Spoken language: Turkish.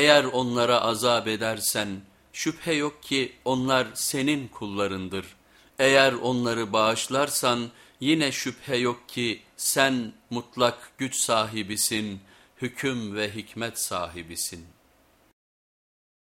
Eğer onlara azap edersen şüphe yok ki onlar senin kullarındır. Eğer onları bağışlarsan yine şüphe yok ki sen mutlak güç sahibisin, hüküm ve hikmet sahibisin.''